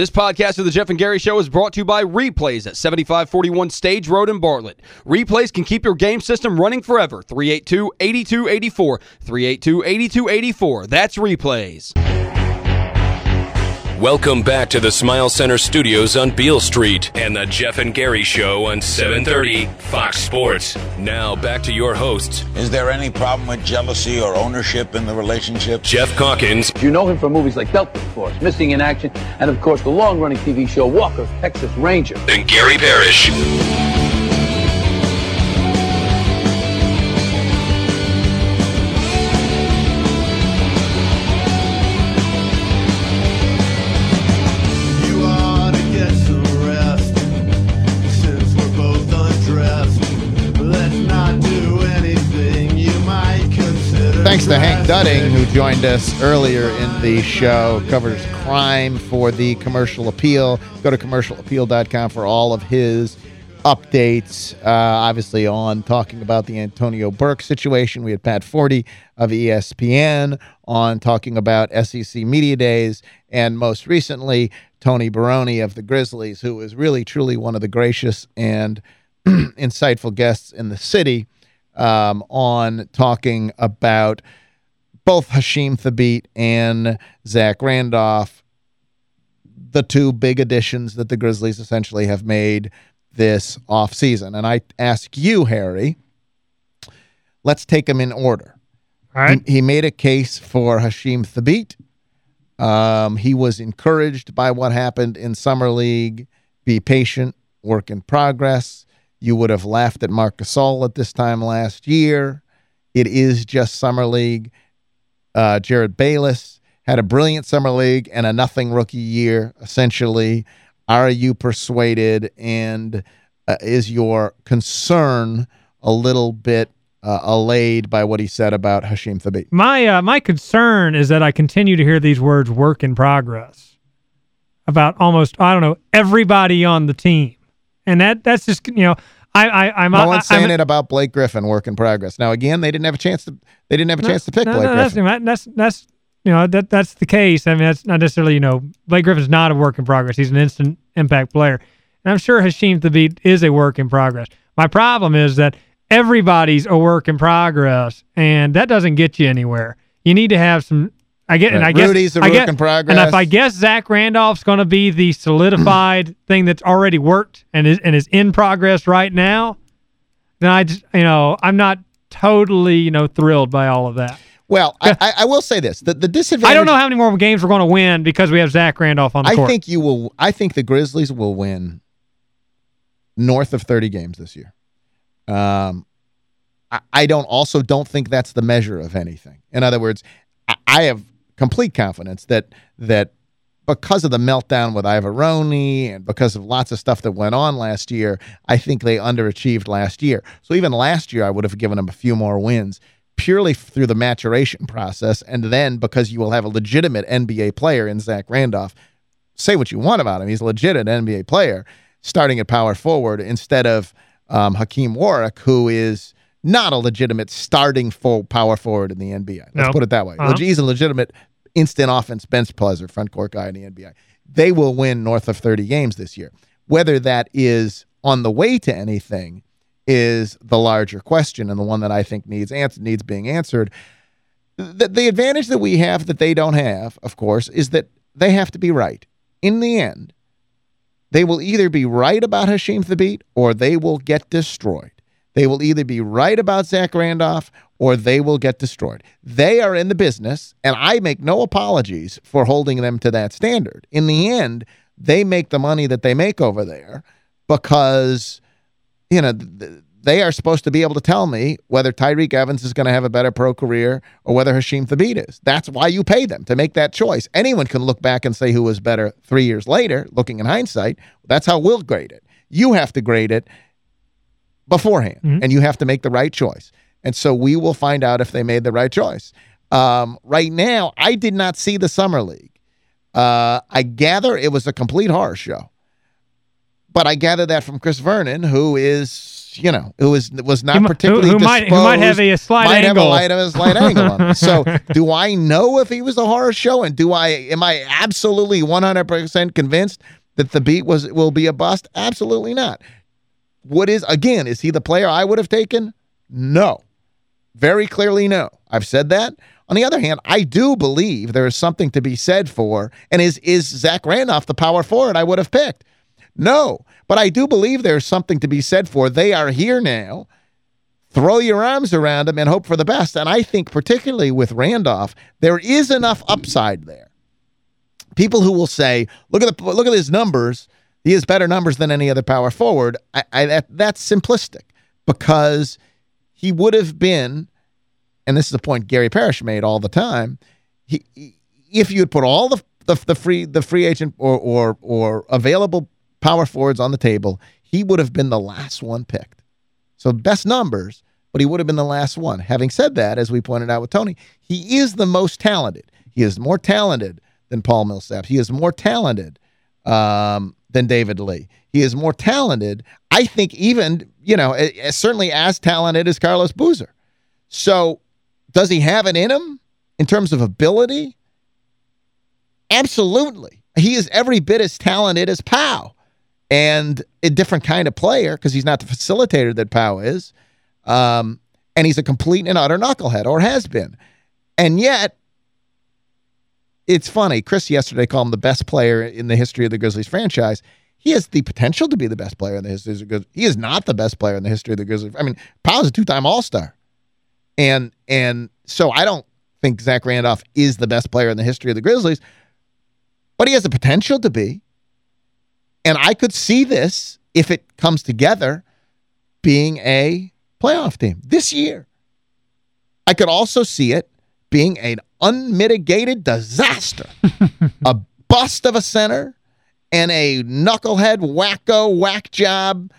This podcast of the Geoff and Gary Show is brought to you by Replays at 7541 Stage Road in Bartlett. Replays can keep your game system running forever. 382-8284. 382-8284. That's Replays. Welcome back to the Smile Center Studios on Beale Street and the Geoff and Gary Show on 730 Fox Sports. Now back to your hosts, Is there any problem with jealousy or ownership in the relationship? Geoff Calkins You know him from movies like Delta Force, Missing in Action, and of course the long-running TV show Walker, Texas Ranger. and Gary Parrish. Thanks to Hank. Dudding, who joined us earlier in the show, covers crime for the Commercial Appeal. Go to commercialappeal.com for all of his updates. Uh, obviously, on talking about the Antonio Burke situation. We had Pat Forde of ESPN on talking about SEC Media Days, and most recently, Tony Barone of the Grizzlies, who is really, truly one of the gracious and insightful guests in the city um, on talking about both Hasheem Thabeet and Zach Randolph, the two big additions that the Grizzlies essentially have made this offseason. And I ask you, Gary, let's take them in order. All right. He, he made a case for Hasheem Thabeet. Um, he was encouraged by what happened in Summer League. Be patient, work in progress. You would have laughed at Marc Gasol at this time last year. It is just Summer League. Uh, Jerryd Bayless had a brilliant Summer League and a nothing rookie year, essentially. Are you persuaded and uh, is your concern a little bit uh, allayed by what he said about Hasheem Thabeet? My uh, my concern is that I continue to hear these words "work in progress" about almost I don't know everybody on the team, and that that's just you know I I I'm No one's I, I'm- saying it about Blake Griffin, work in progress. Now, again, they didn't have a chance to. They didn't have a chance to pick no, Blake no, that's, Griffin. that's that's you know that that's the case. I mean, that's not necessarily you know Blake Griffin's not a work in progress. He's an instant impact player, and I'm sure Hasheem Thabeet is a work in progress. My problem is that everybody's a work in progress, and that doesn't get you anywhere. You need to have some. I get, and I guess Rudy's a I get- in progress. And if I guess Zach Randolph's going to be the solidified thing that's already worked and is and is in progress right now, then I just you know I'm not totally you know thrilled by all of that. Well, I, I, I will say this: the, the disadvantage. I don't know how many more games we're going to win because we have Zach Randolph on the I court. think you will. I think the Grizzlies will win north of 30 games this year. Um, I, I don't also don't think that's the measure of anything. In other words, I, I have complete confidence that that because of the meltdown with Iavaroni and because of lots of stuff that went on last year, I think they underachieved last year. So even last year, I would have given them a few more wins purely through the maturation process, and then because you will have a legitimate NBA player in Zach Randolph. Say what you want about him; he's a legitimate NBA player, starting at power forward instead of um, Hakim Warrick, who is not a legitimate starting full power forward in the NBA. Let's No. put it that way. Uh-huh. He's a legitimate instant offense bench pleasure front court guy in the NBA. They will win north of 30 games this year. Whether that is on the way to anything is the larger question and the one that I think needs answer, needs being answered. The, the advantage that we have that they don't have, of course, is that they have to be right. In the end, they will either be right about Hasheem Thabeet or they will get destroyed. They will either be right about Zach Randolph or they will get destroyed. They are in the business, and I make no apologies for holding them to that standard. In the end, they make the money that they make over there because, you know, they are supposed to be able to tell me whether Tyreke Evans is going to have a better pro career or whether Hasheem Thabeet is. That's why you pay them to make that choice. Anyone can look back and say who was better three years later, looking in hindsight. That's how we'll grade it. You have to grade it beforehand, and you have to make the right choice. And so we will find out if they made the right choice. Um, right now, I did not see the Summer League. Uh, I gather it was a complete horror show. But I gather that from Chris Vernon, who is you know, it was was not Who mi- who- particularly who might- who might have a slight might have a angle. light, a slight angle on it. So, do I know if he was a horror show, and do I am I absolutely 100% convinced that Thabeet was will be a bust? Absolutely not. What is again? Is he the player I would have taken? No, very clearly no. I've said that. On the other hand, I do believe there is something to be said for, and is is Zach Randolph the power forward I would have picked? No, but I do believe there's something to be said for. They are here now. Throw your arms around them and hope for the best. And I think, particularly with Randolph, there is enough upside there. People who will say, "Look at the look at his numbers. He has better numbers than any other power forward." I, I that, that's simplistic because he would have been, and this is a point Gary Parrish made all the time. He, he- if you had put all the, the the free the free agent or or or available power forwards on the table, he would have been the last one picked. So best numbers, but he would have been the last one. Having said that, as we pointed out with Tony, he is the most talented. He is more talented than Paul Millsap. He is more talented um, than David Lee. He is more talented. I think even, you know, certainly as talented as Carlos Boozer. So does he have it in him in terms of ability? Absolutely. He is every bit as talented as Powell and a different kind of player because he's not the facilitator that Powell is. Um, and he's a complete and utter knucklehead or has been. And yet, it's funny. Chris yesterday called him the best player in the history of the Grizzlies franchise. He has the potential to be the best player in the history of the Grizzlies. He is not the best player in the history of the Grizzlies. I mean, Powell's a two-time All-Star. And and so I don't think Zach Randolph is the best player in the history of the Grizzlies, but he has the potential to be. And I could see this, if it comes together, being a playoff team this year. I could also see it being an unmitigated disaster. a bust of a center and a knucklehead, wacko, whack job,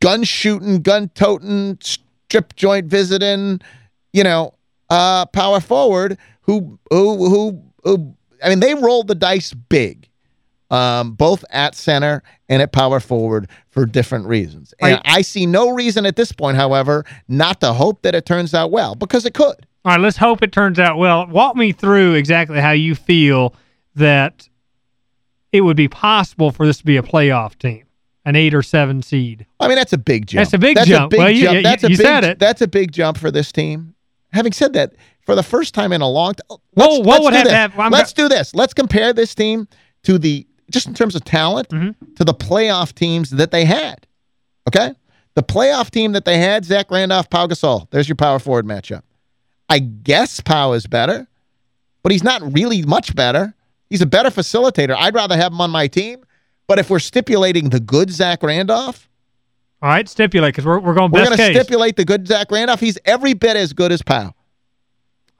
gun shooting, gun toting, strip joint visiting, you know, uh, power forward who, who, who, who, I mean, they rolled the dice big, um, both at center and at power forward for different reasons. And Right. I see no reason at this point, however, not to hope that it turns out well because it could. All right, let's hope it turns out well. Walk me through exactly how you feel that it would be possible for this to be a playoff team, an eight or seven seed. I mean, that's a big jump. That's a big jump. big Well, you- jump. you- that's a you big, said it. That's a big jump for this team. Having said that, for the first time in a long time, Whoa, what would do have this. I'm Let's do this. Let's compare this team to the just in terms of talent Mm-hmm. to the playoff teams that they had. Okay, the playoff team that they had: Zach Randolph, Pau Gasol. There's your power forward matchup. I guess Pau is better, but he's not really much better. He's a better facilitator. I'd rather have him on my team. But if we're stipulating the good Zach Randolph, All right, stipulate because we're, we're going we're going to stipulate the good Zach Randolph. He's every bit as good as Powell.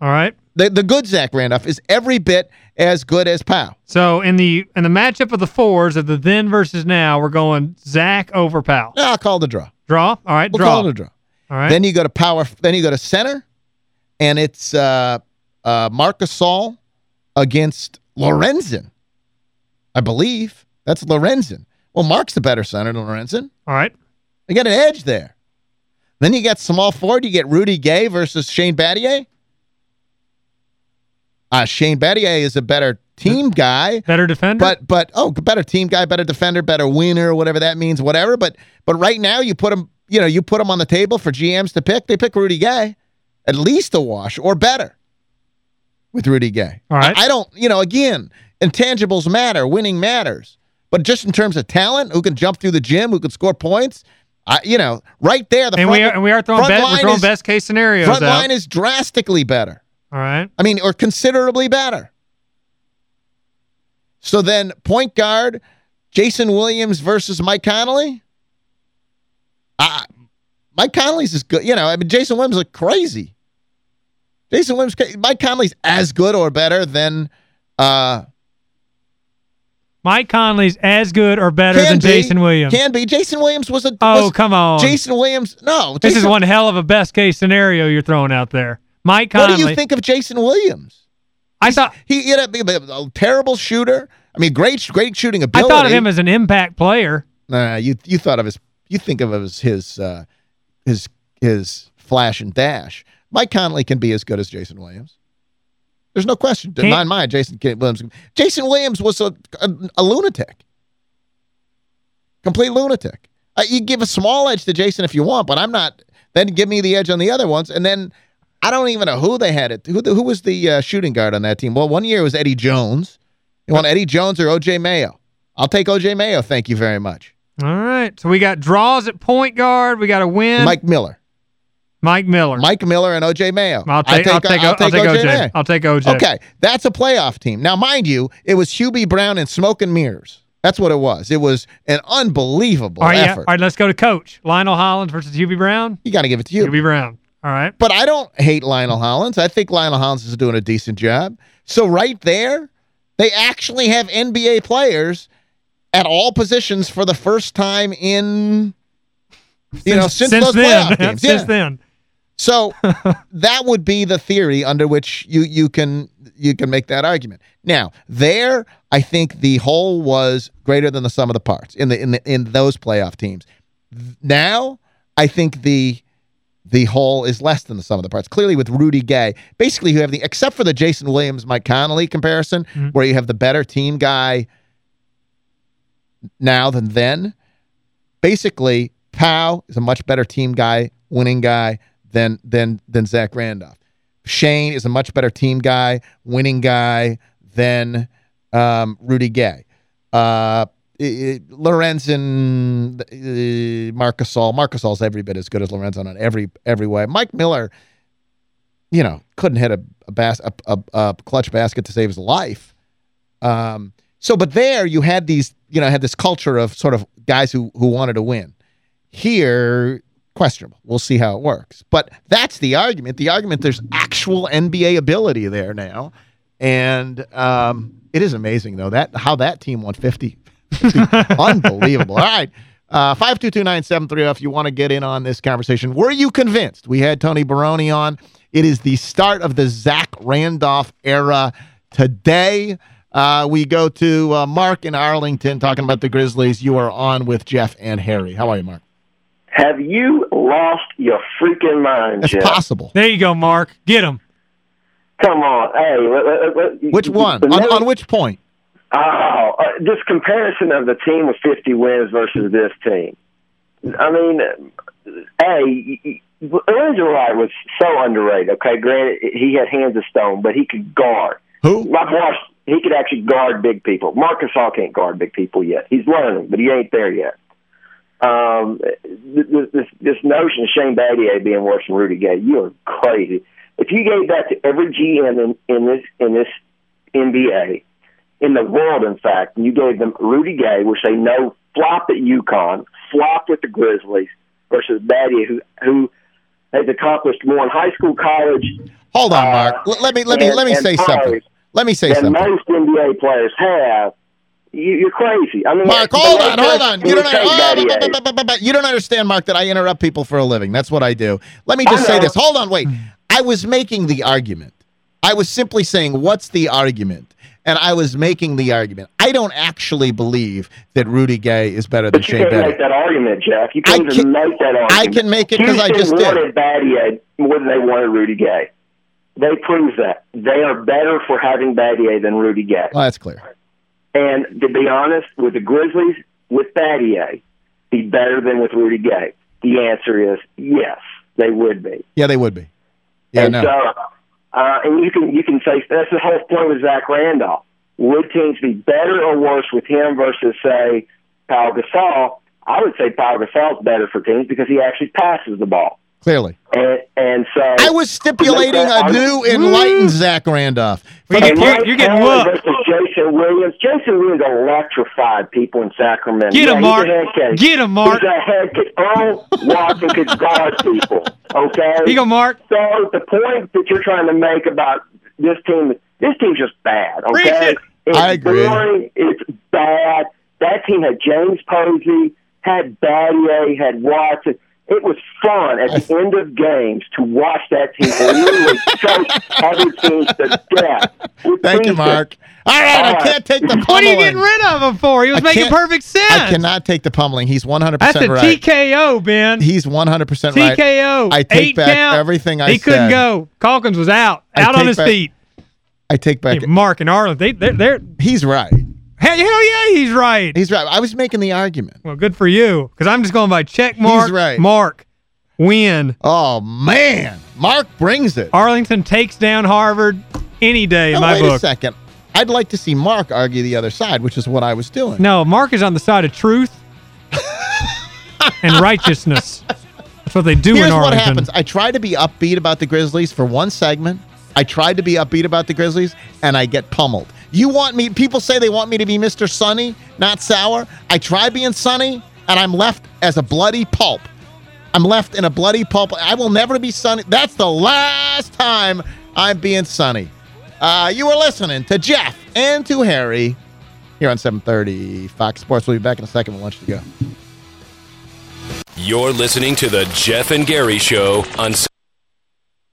All right. The the good Zach Randolph is every bit as good as Powell. So in the in the matchup of the fours of the then versus now, we're going Zach over Powell. No, I'll call the draw. Draw. All right, We'll draw. call it a draw. All right. Then you go to power. Then you go to center, and it's uh, uh, Marc Gasol against Lorenzen. I believe that's Lorenzen. Well, Mark's the better center than Lorenzen. All right. They got an edge there. Then you got small forward. You get Rudy Gay versus Shane Battier. Uh, Shane Battier is a better team guy. Better defender. But but oh, better team guy, better defender, better winner, whatever that means, whatever. But but right now you put him, you know, you put him on the table for GMs to pick. They pick Rudy Gay, at least a wash or better with Rudy Gay. All right. I, I don't, you know, again, intangibles matter, winning matters, but just in terms of talent, who can jump through the gym, who can score points, I, you know, right there, the and front, we are and we are throwing bet, we're throwing is- best case scenarios front out. line is drastically better. All right. I mean, or considerably better. So then, point guard, Jason Williams versus Mike Conley. Uh, Mike Conley's is good. You know, I mean, Jason Williams is crazy. Jason Williams, Mike Conley's as good or better than uh, Mike Conley's as good or better than be, Jason Williams. Can be. Jason Williams was a. oh, was- come on. Jason Williams. No, this is one hell of a best case scenario you're throwing out there. Mike What do you think of Jason Williams? I thought He had a, a terrible shooter. I mean, great, great shooting ability. I thought of him as an impact player. Nah, you you thought of his you think of him as his uh his his flash and dash. Mike Conley can be as good as Jason Williams. There's no question. Can't- my mind, Jason Williams. Jason Williams was a, a, a lunatic. Complete lunatic. Uh, you give a small edge to Jason if you want, but I'm not. Then give me the edge on the other ones. And then I don't even know who they had it. Who, who was the uh, shooting guard on that team? Well, one year it was Eddie Jones. You want Eddie Jones or O.J. Mayo? I'll take O.J. Mayo. Thank you very much. All right. So we got draws at point guard. We got a win. Mike Miller. Mike Miller. Mike Miller and O.J. Uh, Mayo. I'll take, I'll take, I'll take, OJ. I'll take OJ. Okay, that's a playoff team. Now, mind you, it was Hubie Brown and smoke and mirrors. That's what it was. It was an unbelievable All right, yeah. effort. All right, let's go to coach. Lionel Hollins versus Hubie Brown. You got to give it to you. Hubie Brown. All right. But I don't hate Lionel Hollins. I think Lionel Hollins is doing a decent job. So right there, they actually have NBA players at all positions for the first time in, you know, since, those then. playoff games. since Yeah. then. So that would be the theory under which you you can you can make that argument. Now, there I think the whole was greater than the sum of the parts in the in the in those playoff teams. Now, I think the the whole is less than the sum of the parts. Clearly with Rudy Gay, basically you have the except for the Jason Williams Mike Conley comparison mm-hmm. where you have the better team guy now than then. Basically, Powell is a much better team guy, winning guy than than than Zach Randolph. Shane is a much better team guy, winning guy than um, Rudy Gay. Uh, Lorenzen, uh, Marc Gasol. Marc Gasol's every bit as good as Lorenzen on every every way. Mike Miller, you know, couldn't hit a a, bas- a, a, a clutch basket to save his life. Um, so, but there you had these, you know, had this culture of sort of guys who who wanted to win. Here, questionable. We'll see how it works. But that's the argument. The argument there's actual NBA ability there now, and um, it is amazing though that how that team won 50. Unbelievable. All right. Uh, 522-9730 if you want to get in on this conversation. Were you convinced? We had Tony Barone on. It is the start of the Zach Randolph era today. Uh, we go to uh, Mark in Arlington talking about the Grizzlies. You are on with Geoff and Gary. How are you, Mark? Have you lost your freaking mind, That's Geoff? possible. There you go, Mark. Get him. Come on, hey. Which one? On, on which point? Oh, uh, this comparison of the team with 50 wins versus this team. I mean, hey, y- y- Wright was so underrated. Okay, granted, he had hands of stone, but he could guard. Who? Like Wash, he could actually guard big people. Marc Gasol can't guard big people yet. He's learning, but he ain't there yet. Um, th- th- this this notion of Shane Battier being worse than Rudy Gay, you are crazy. If you gave that to every GM in, in this in this NBA, in the world, in fact, and you gave them Rudy Gay, which they know flopped at UConn, flopped with the Grizzlies, versus Battier, who who has accomplished more in high school, college, Hold on, Uh, Mark. Let me let me and- let me say something. Let me say than something. most NBA players have. You, you're crazy. I mean, Mark, hold on, hold on. You don't, oh, Battier. bu- you don't understand, Mark, that I interrupt people for a living. That's what I do. Let me just say this. Hold on, wait. I was making the argument. I was simply saying, what's the argument? And I was making the argument. I don't actually believe that Rudy Gay is better than But you can't make that argument, Geoff. You can't can- make that argument. I can make it 'cause I just did. wanted Battier more than they wanted Rudy Gay. They proved that. They are better for having Battier than Rudy Gay. Well, that's clear. And to be honest, with the Grizzlies, with Battier, be better than with Rudy Gay. The answer is yes, they would be. Yeah, they would be. Yeah, and no. so, uh, and you can you can say that's the whole point with Zach Randolph. Would teams be better or worse with him versus say Pau Gasol? I would say Pau Gasol's better for teams because he actually passes the ball. Clearly. And and so I was stipulating a new enlightened Zach Randolph. For Well, the- And You're- Mike you're getting Conley whooped. versus Jason Williams. Jason Williams electrified people in Sacramento. Get him, Yeah, Mark. he's a head case. Get him, Mark. He's a head case. Earl oh, Watson could guard people. Okay. Here you go, Mark. So the point that you're trying to make about this team, this team's just bad. Preach Okay, it. it's I agree. boring. It's bad. That team had James Posey, had Battier, had Watson. It was fun at the end of games to watch that team literally choke other teams to death. with Thank you. Mark. All right, All I can't take the pummeling. What are you getting rid of him for? He was I making perfect sense. I cannot take the pummeling. He's 100% That's a right. TKO, Ben. He's 100% right. TKO. I take Eight back count. everything I He couldn't go. Calkins was out. Out on his back- feet. I take back. Hey, Mark and Arlen, they, they're, they're He's right. Hell, hell yeah, he's right. He's right. I was making the argument. well, good for you, because I'm just going by check mark. right. Mark, win. Oh, man. Mark brings it. Arlington takes down Harvard any day in my wait book. a second. I'd like to see Mark argue the other side, which is what I was doing. No, Mark is on the side of truth and righteousness. That's what they do Here's in what happens. I try to be upbeat about the Grizzlies for one segment. I tried to be upbeat about the Grizzlies, and I get pummeled. You want me, people say they want me to be Mr. Sunny, not sour. I try being sunny, and I'm left as a bloody pulp. I'm left in a bloody pulp. I will never be sunny. That's the last time I'm being sunny. Uh, you were listening to Geoff and to Gary here on 730 Fox Sports. We'll be back in a second with lunch to go. You're listening to the Geoff and Gary Show on